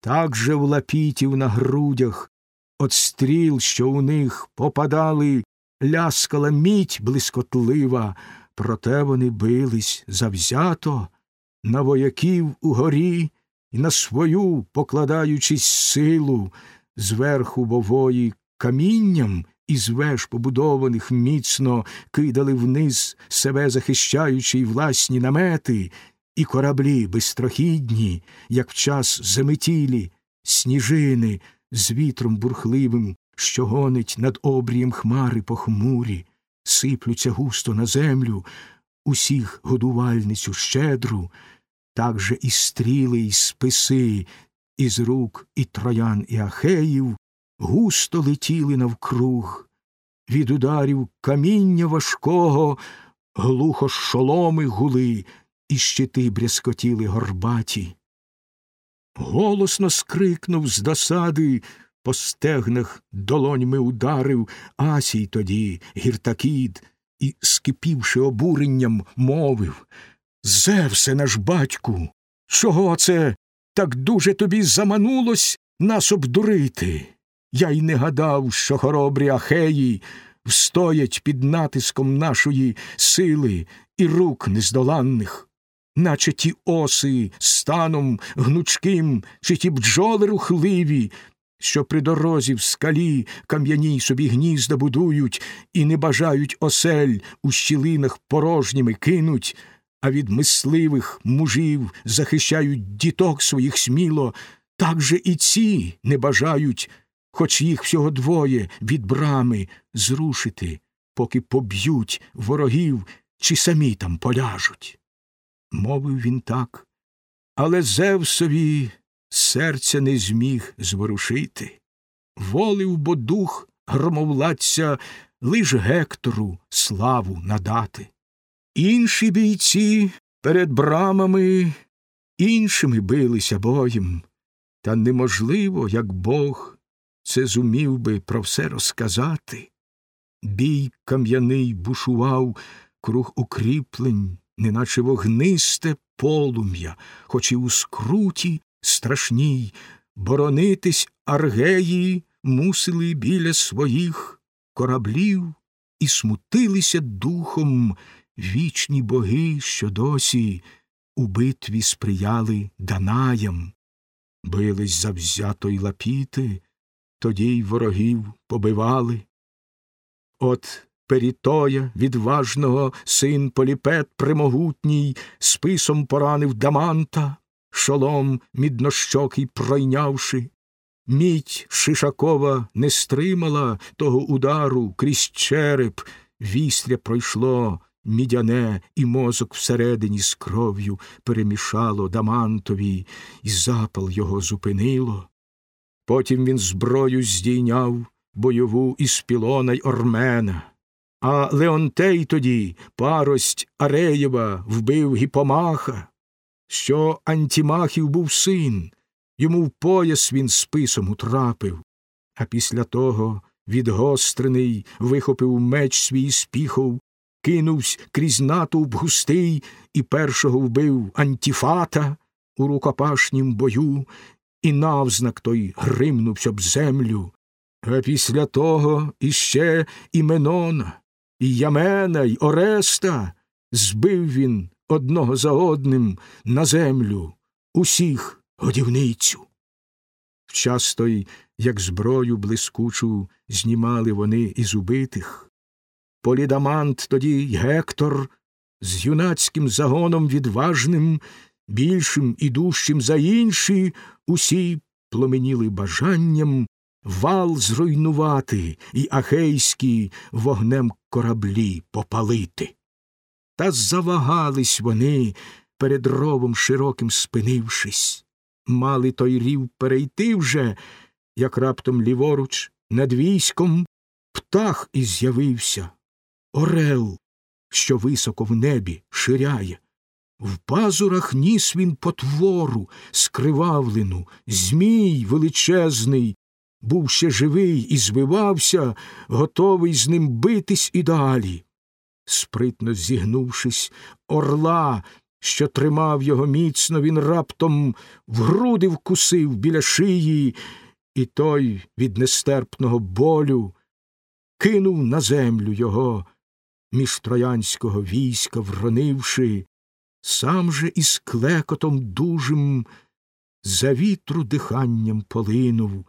так же в лапітів на грудях, от стріл, що у них попадали, ляскала мідь блискотлива, проте вони бились завзято на вояків угорі і на свою, покладаючись силу, зверху бової камінням із веж побудованих міцно кидали вниз себе захищаючи й власні намети, і кораблі безстрохідні, як в час заметілі, сніжини з вітром бурхливим, що гонить над обрієм хмари похмурі, сиплються густо на землю, усіх годувальницю щедру, так же і стріли, і списи, із рук і троян, і ахеїв, густо летіли навкруг, від ударів каміння важкого, глухо шоломи гули, і щити брязкотіли горбаті. Голосно скрикнув з досади, по стегнах долоньми ударив Асій тоді гіртакід, і, скипівши обуренням, мовив Зевсе наш батьку, чого це так дуже тобі заманулось нас обдурити? Я й не гадав, що хоробрі ахеї встоять під натиском нашої сили і рук нездоланних, наче ті оси станом гнучким, чи ті бджоли рухливі, що при дорозі в скалі кам'яній собі гнізда будують і не бажають осель у щілинах порожніми кинуть, а від мисливих мужів захищають діток своїх сміло, так же і ці не бажають, хоч їх всього двоє від брами зрушити, поки поб'ють ворогів чи самі там поляжуть. Мовив він так, але Зевсові серця не зміг зворушити. Волив бо дух громовладця лиш Гектору славу надати. Інші бійці перед брамами іншими билися боєм, та неможливо, як Бог, це зумів би про все розказати. Бій кам'яний бушував круг укріплень, неначе вогнисте полум'я, хоч і у скруті страшній, боронитись аргеї мусили біля своїх кораблів і смутилися духом. Вічні боги, що досі у битві сприяли Данаям, бились завзято й лапіти, тоді й ворогів побивали. От Перітоя, відважного син Поліпет примогутній, списом поранив Даманта, шолом міднощокий пройнявши. Мідь Шишакова не стримала того удару крізь череп, вістря пройшло мідяне, і мозок всередині з кров'ю перемішало Дамантові, і запал його зупинило. Потім він зброю здійняв бойову із пілона й Ормена. А Леонтей тоді парость Ареєва вбив гіпомаха, що Антімахів був син, йому в пояс він списом утрапив, а після того відгострений вихопив меч свій спіхов, кинувсь крізь натовп густий і першого вбив Антіфата у рукопашнім бою, і навзнак той гримнувся об землю. А після того іще і Менона, і Ямена, й Ореста збив він одного за одним на землю усіх годівницю. В час той, як зброю блискучу, знімали вони із убитих. Полідамант тоді й Гектор з юнацьким загоном відважним, більшим і дужчим за інші, усі пломеніли бажанням вал зруйнувати і ахейські вогнем кораблі попалити. Та завагались вони, перед ровом широким спинившись, мали той рів перейти вже, як раптом ліворуч, над військом птах і з'явився, орел, що високо в небі ширяє. В пазурах ніс він потвору, скривавлену, змій величезний, був ще живий і звивався, готовий з ним битись і далі. Спритно зігнувшись, орла що тримав його міцно, він раптом в груди вкусив біля шиї, і той від нестерпного болю кинув на землю його, між троянського війська вронивши, сам же із клекотом дужим за вітру диханням полинув,